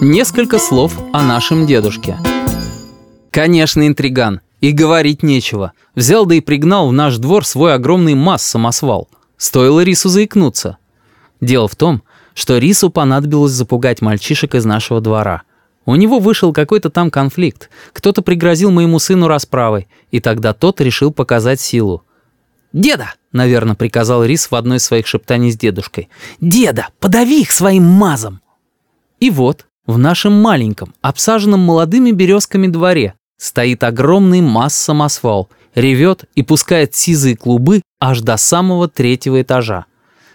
Несколько слов о нашем дедушке. Конечно, интриган. И говорить нечего. Взял да и пригнал в наш двор свой огромный масс-самосвал. Стоило Рису заикнуться. Дело в том, что Рису понадобилось запугать мальчишек из нашего двора. У него вышел какой-то там конфликт. Кто-то пригрозил моему сыну расправой, и тогда тот решил показать силу. «Деда!» — наверное, приказал Рис в одной из своих шептаний с дедушкой. «Деда, подави их своим мазом!» И вот, в нашем маленьком, обсаженном молодыми березками дворе стоит огромный масс-самосвал, ревет и пускает сизые клубы аж до самого третьего этажа.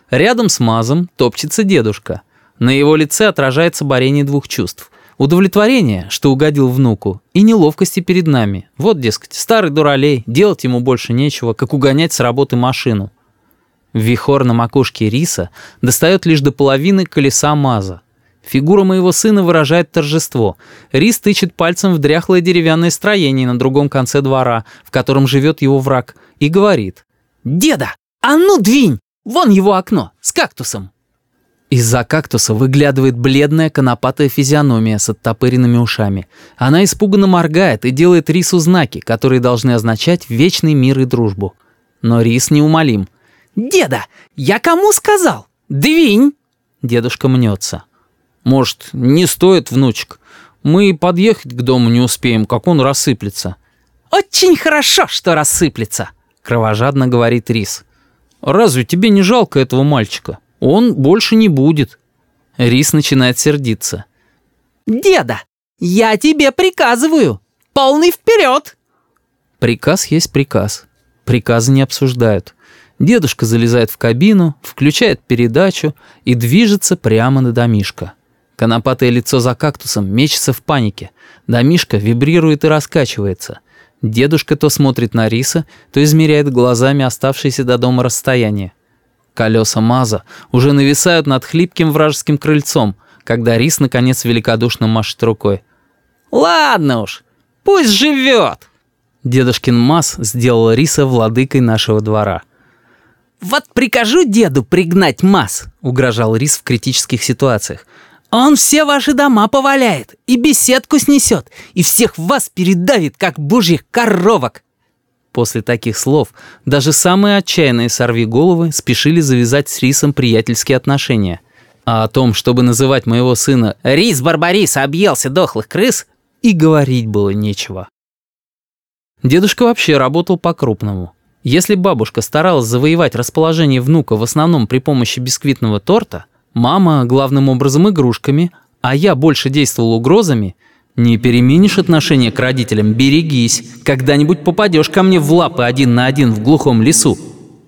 Рядом с мазом топчется дедушка. На его лице отражается борение двух чувств. Удовлетворение, что угодил внуку, и неловкости перед нами. Вот, дескать, старый дуралей, делать ему больше нечего, как угонять с работы машину. Вихор на макушке риса достает лишь до половины колеса маза. Фигура моего сына выражает торжество. Рис тычет пальцем в дряхлое деревянное строение на другом конце двора, в котором живет его враг, и говорит. «Деда, а ну двинь! Вон его окно, с кактусом!» Из-за кактуса выглядывает бледная конопатая физиономия с оттопыренными ушами. Она испуганно моргает и делает Рису знаки, которые должны означать вечный мир и дружбу. Но Рис неумолим. «Деда, я кому сказал? Двинь!» Дедушка мнется. «Может, не стоит, внучек? Мы подъехать к дому не успеем, как он рассыплется». «Очень хорошо, что рассыплется», — кровожадно говорит Рис. «Разве тебе не жалко этого мальчика?» Он больше не будет. Рис начинает сердиться. «Деда, я тебе приказываю! Полный вперед!» Приказ есть приказ. Приказы не обсуждают. Дедушка залезает в кабину, включает передачу и движется прямо на домишко. Конопатое лицо за кактусом мечется в панике. Домишка вибрирует и раскачивается. Дедушка то смотрит на Риса, то измеряет глазами оставшееся до дома расстояние. Колеса Маза уже нависают над хлипким вражеским крыльцом, когда Рис наконец великодушно машет рукой. «Ладно уж, пусть живет!» Дедушкин Маз сделал Риса владыкой нашего двора. «Вот прикажу деду пригнать Маз», — угрожал Рис в критических ситуациях. «Он все ваши дома поваляет, и беседку снесет, и всех вас передавит, как божьих коровок!» После таких слов даже самые отчаянные сорвиголовы спешили завязать с Рисом приятельские отношения. А о том, чтобы называть моего сына «Рис Барбарис объелся дохлых крыс», и говорить было нечего. Дедушка вообще работал по-крупному. Если бабушка старалась завоевать расположение внука в основном при помощи бисквитного торта, мама главным образом игрушками, а я больше действовал угрозами – не переменишь отношение к родителям, берегись. Когда-нибудь попадешь ко мне в лапы один на один в глухом лесу.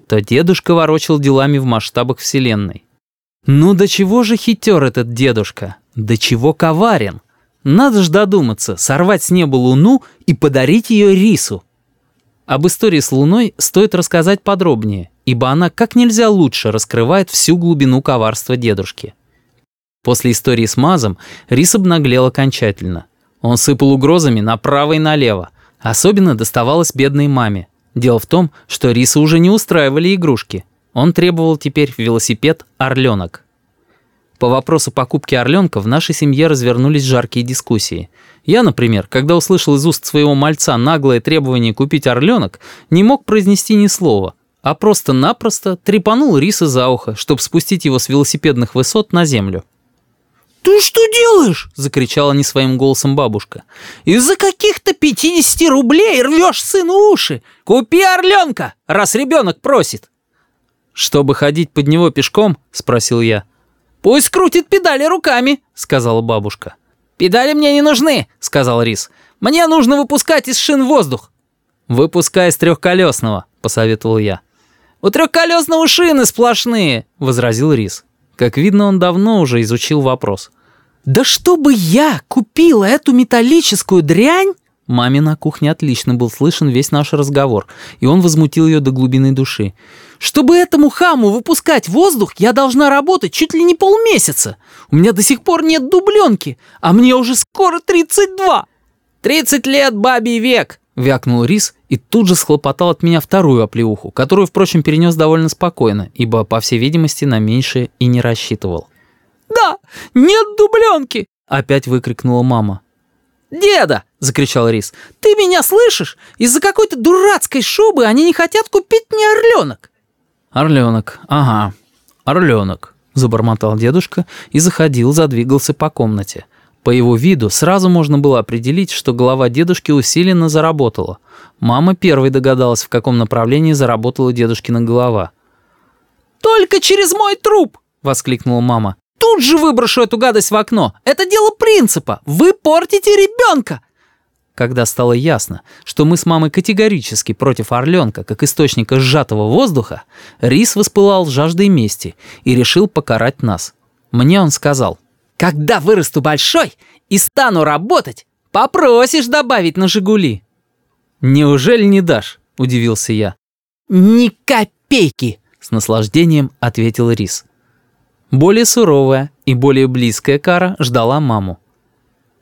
То дедушка ворочал делами в масштабах Вселенной. Ну до чего же хитер этот дедушка? До чего коварен? Надо ж додуматься, сорвать с неба луну и подарить ее рису. Об истории с луной стоит рассказать подробнее, ибо она как нельзя лучше раскрывает всю глубину коварства дедушки. После истории с Мазом Рис обнаглел окончательно – он сыпал угрозами направо и налево. Особенно доставалось бедной маме. Дело в том, что Риса уже не устраивали игрушки. Он требовал теперь велосипед «Орленок». По вопросу покупки «Орленка» в нашей семье развернулись жаркие дискуссии. Я, например, когда услышал из уст своего мальца наглое требование купить «Орленок», не мог произнести ни слова, а просто-напросто трепанул Риса за ухо, чтобы спустить его с велосипедных высот на землю. «Ты что делаешь?» — закричала не своим голосом бабушка. «Из-за каких-то 50 рублей рвешь сыну уши! Купи орленка, раз ребенок просит!» «Чтобы ходить под него пешком?» — спросил я. «Пусть крутит педали руками», — сказала бабушка. «Педали мне не нужны», — сказал Рис. «Мне нужно выпускать из шин воздух». «Выпускай из трехколесного», — посоветовал я. «У трехколесного шины сплошные», — возразил Рис. Как видно, он давно уже изучил вопрос. «Да чтобы я купила эту металлическую дрянь!» Маме на кухне отлично был слышен весь наш разговор, и он возмутил ее до глубины души. «Чтобы этому хаму выпускать воздух, я должна работать чуть ли не полмесяца. У меня до сих пор нет дубленки, а мне уже скоро 32!» «Тридцать лет, бабий век!» — вякнул Рис и тут же схлопотал от меня вторую оплеуху, которую, впрочем, перенес довольно спокойно, ибо, по всей видимости, на меньшее и не рассчитывал. «Да, нет дубленки! — опять выкрикнула мама. «Деда!» — закричал Рис. «Ты меня слышишь? Из-за какой-то дурацкой шубы они не хотят купить мне орленок!» «Орленок, ага, орленок», — забормотал дедушка и заходил, задвигался по комнате. По его виду сразу можно было определить, что голова дедушки усиленно заработала. Мама первой догадалась, в каком направлении заработала дедушкина голова. «Только через мой труп!» — воскликнула мама. «Тут же выброшу эту гадость в окно! Это дело принципа! Вы портите ребенка!» Когда стало ясно, что мы с мамой категорически против орленка как источника сжатого воздуха, Рис воспылал жаждой мести и решил покарать нас. Мне он сказал, когда вырасту большой и стану работать, попросишь добавить на «Жигули». «Неужели не дашь?» — удивился я. «Ни копейки!» — с наслаждением ответил Рис. Более суровая и более близкая кара ждала маму.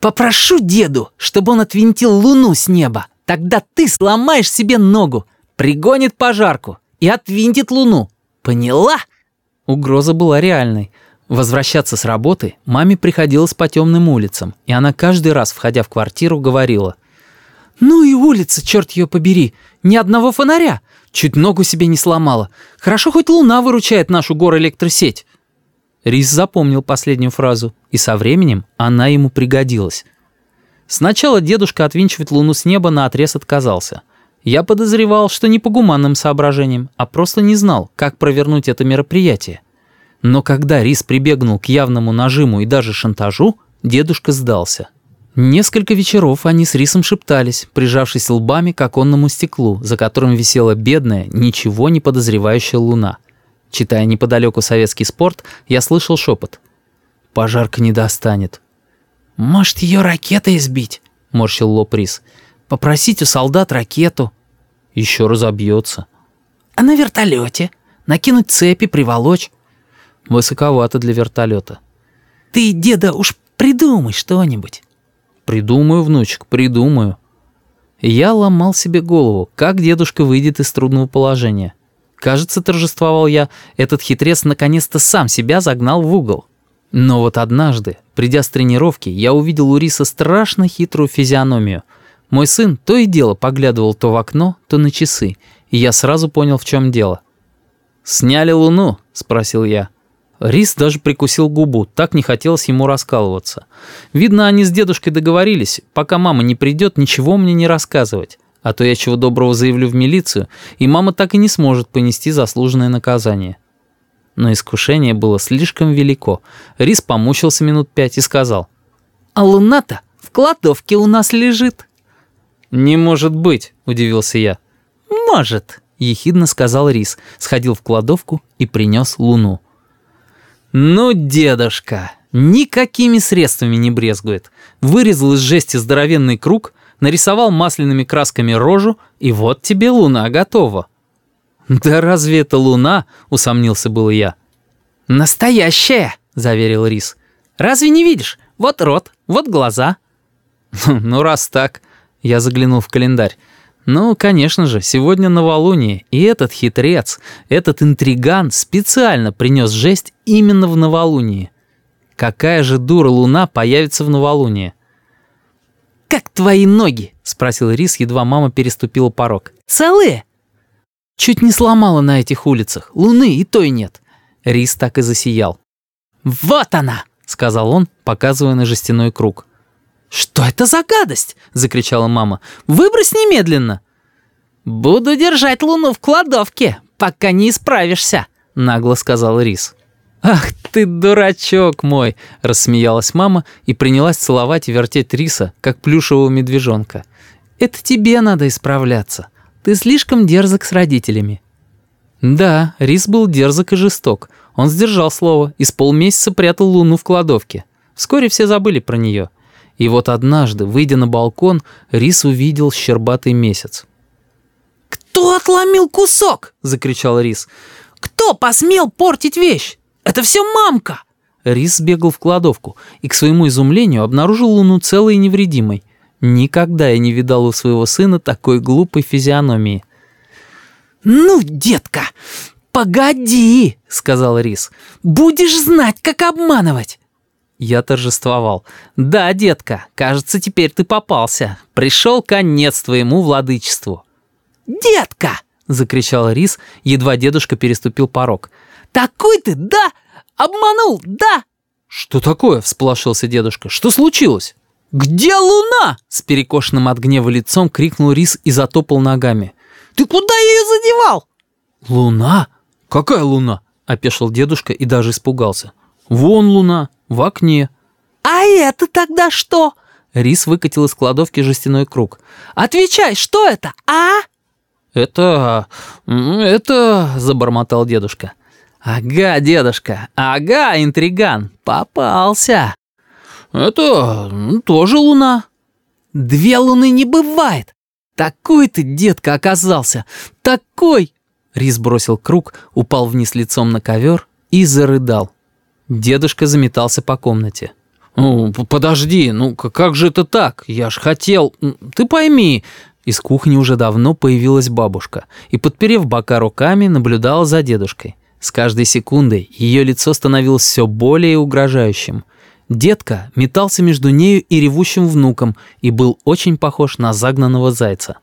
«Попрошу деду, чтобы он отвинтил луну с неба. Тогда ты сломаешь себе ногу, пригонит пожарку и отвинтит луну. Поняла?» Угроза была реальной — Возвращаться с работы маме приходилось по темным улицам, и она каждый раз, входя в квартиру, говорила. «Ну и улица, черт ее побери! Ни одного фонаря! Чуть ногу себе не сломала. Хорошо, хоть луна выручает нашу горэлектросеть!» Рис запомнил последнюю фразу, и со временем она ему пригодилась. Сначала дедушка отвинчивать луну с неба на отрез отказался. Я подозревал, что не по гуманным соображениям, а просто не знал, как провернуть это мероприятие. Но когда Рис прибегнул к явному нажиму и даже шантажу, дедушка сдался. Несколько вечеров они с Рисом шептались, прижавшись лбами к оконному стеклу, за которым висела бедная, ничего не подозревающая луна. Читая неподалеку советский спорт, я слышал шепот. «Пожарка не достанет». «Может, ее ракетой сбить?» — морщил лоб Рис. «Попросить у солдат ракету». «Еще разобьется». «А на вертолете? Накинуть цепи, приволочь?» Высоковато для вертолета. Ты, деда, уж придумай что-нибудь. Придумаю, внучек, придумаю. Я ломал себе голову, как дедушка выйдет из трудного положения. Кажется, торжествовал я, этот хитрец наконец-то сам себя загнал в угол. Но вот однажды, придя с тренировки, я увидел у Риса страшно хитрую физиономию. Мой сын то и дело поглядывал то в окно, то на часы, и я сразу понял, в чем дело. «Сняли луну?» — спросил я. Рис даже прикусил губу, так не хотелось ему раскалываться. Видно, они с дедушкой договорились, пока мама не придет, ничего мне не рассказывать. А то я чего доброго заявлю в милицию, и мама так и не сможет понести заслуженное наказание. Но искушение было слишком велико. Рис помучился минут пять и сказал. «А луна-то в кладовке у нас лежит». «Не может быть», — удивился я. «Может», — ехидно сказал Рис, сходил в кладовку и принес луну. «Ну, дедушка, никакими средствами не брезгует. Вырезал из жести здоровенный круг, нарисовал масляными красками рожу, и вот тебе луна готова». «Да разве это луна?» — усомнился был я. «Настоящая!» — заверил Рис. «Разве не видишь? Вот рот, вот глаза». «Ну, раз так...» — я заглянул в календарь. Ну, конечно же, сегодня новолуние, и этот хитрец, этот интриган специально принес жесть именно в новолуние. Какая же дура луна появится в новолуние? «Как твои ноги?» — спросил Рис, едва мама переступила порог. «Целые?» «Чуть не сломала на этих улицах. Луны и той нет». Рис так и засиял. «Вот она!» — сказал он, показывая на жестяной круг. «Что это за гадость?» — закричала мама. «Выбрось немедленно!» «Буду держать луну в кладовке, пока не исправишься», — нагло сказал Рис. «Ах ты дурачок мой!» — рассмеялась мама и принялась целовать и вертеть Риса, как плюшевого медвежонка. «Это тебе надо исправляться. Ты слишком дерзок с родителями». Да, Рис был дерзок и жесток. Он сдержал слово и с полмесяца прятал луну в кладовке. Вскоре все забыли про нее. И вот однажды, выйдя на балкон, Рис увидел щербатый месяц. «Кто отломил кусок?» — закричал Рис. «Кто посмел портить вещь? Это все мамка!» Рис сбегал в кладовку и, к своему изумлению, обнаружил луну целой и невредимой. Никогда я не видал у своего сына такой глупой физиономии. «Ну, детка, погоди!» — сказал Рис. «Будешь знать, как обманывать!» Я торжествовал. «Да, детка, кажется, теперь ты попался. Пришел конец твоему владычеству». «Детка!» — закричал Рис, едва дедушка переступил порог. «Такой ты, да? Обманул, да?» «Что такое?» — всполошился дедушка. «Что случилось?» «Где луна?» — с перекошенным от гнева лицом крикнул Рис и затопал ногами. «Ты куда ее задевал?» «Луна? Какая луна?» — опешил дедушка и даже испугался. «Вон луна, в окне». «А это тогда что?» Рис выкатил из кладовки жестяной круг. «Отвечай, что это, а?» «Это... это...» — забормотал дедушка. «Ага, дедушка, ага, интриган, попался!» «Это тоже луна». «Две луны не бывает! Такой ты, детка, оказался! Такой!» Рис бросил круг, упал вниз лицом на ковер и зарыдал. Дедушка заметался по комнате. «Ну, подожди, ну как же это так? Я ж хотел... Ты пойми, из кухни уже давно появилась бабушка и, подперев бока руками, наблюдала за дедушкой. С каждой секундой ее лицо становилось все более угрожающим. Детка метался между нею и ревущим внуком и был очень похож на загнанного зайца.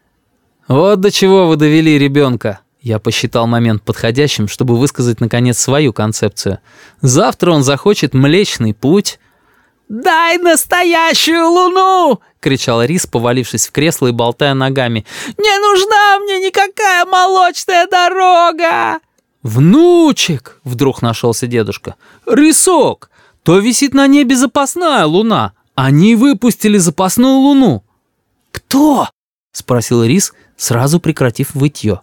«Вот до чего вы довели ребенка!» Я посчитал момент подходящим, чтобы высказать наконец свою концепцию. «Завтра он захочет Млечный Путь, «Дай настоящую луну!» — кричал Рис, повалившись в кресло и болтая ногами. «Не нужна мне никакая молочная дорога!» «Внучек!» — вдруг нашелся дедушка. «Рисок! То висит на небе запасная луна. Они выпустили запасную луну». «Кто?» — спросил Рис, сразу прекратив вытье.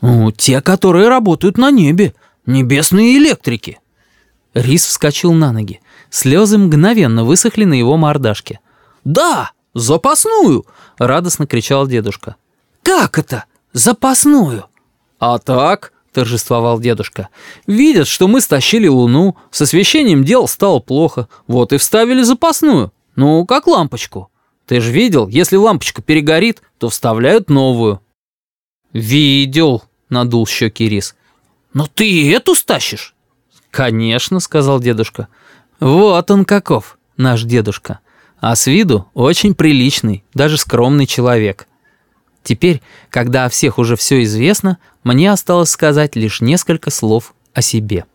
«Ну, те, которые работают на небе. Небесные электрики». Рис вскочил на ноги. Слезы мгновенно высохли на его мордашке. «Да, запасную!» — радостно кричал дедушка. «Как это? Запасную?» «А так?» — торжествовал дедушка. «Видят, что мы стащили луну, с освещением дел стало плохо, вот и вставили запасную, ну, как лампочку. Ты же видел, если лампочка перегорит, то вставляют новую». «Видел», — надул щеки рис. «Но ты эту стащишь?» «Конечно», — сказал дедушка. Вот он каков, наш дедушка. А с виду очень приличный, даже скромный человек. Теперь, когда о всех уже все известно, мне осталось сказать лишь несколько слов о себе.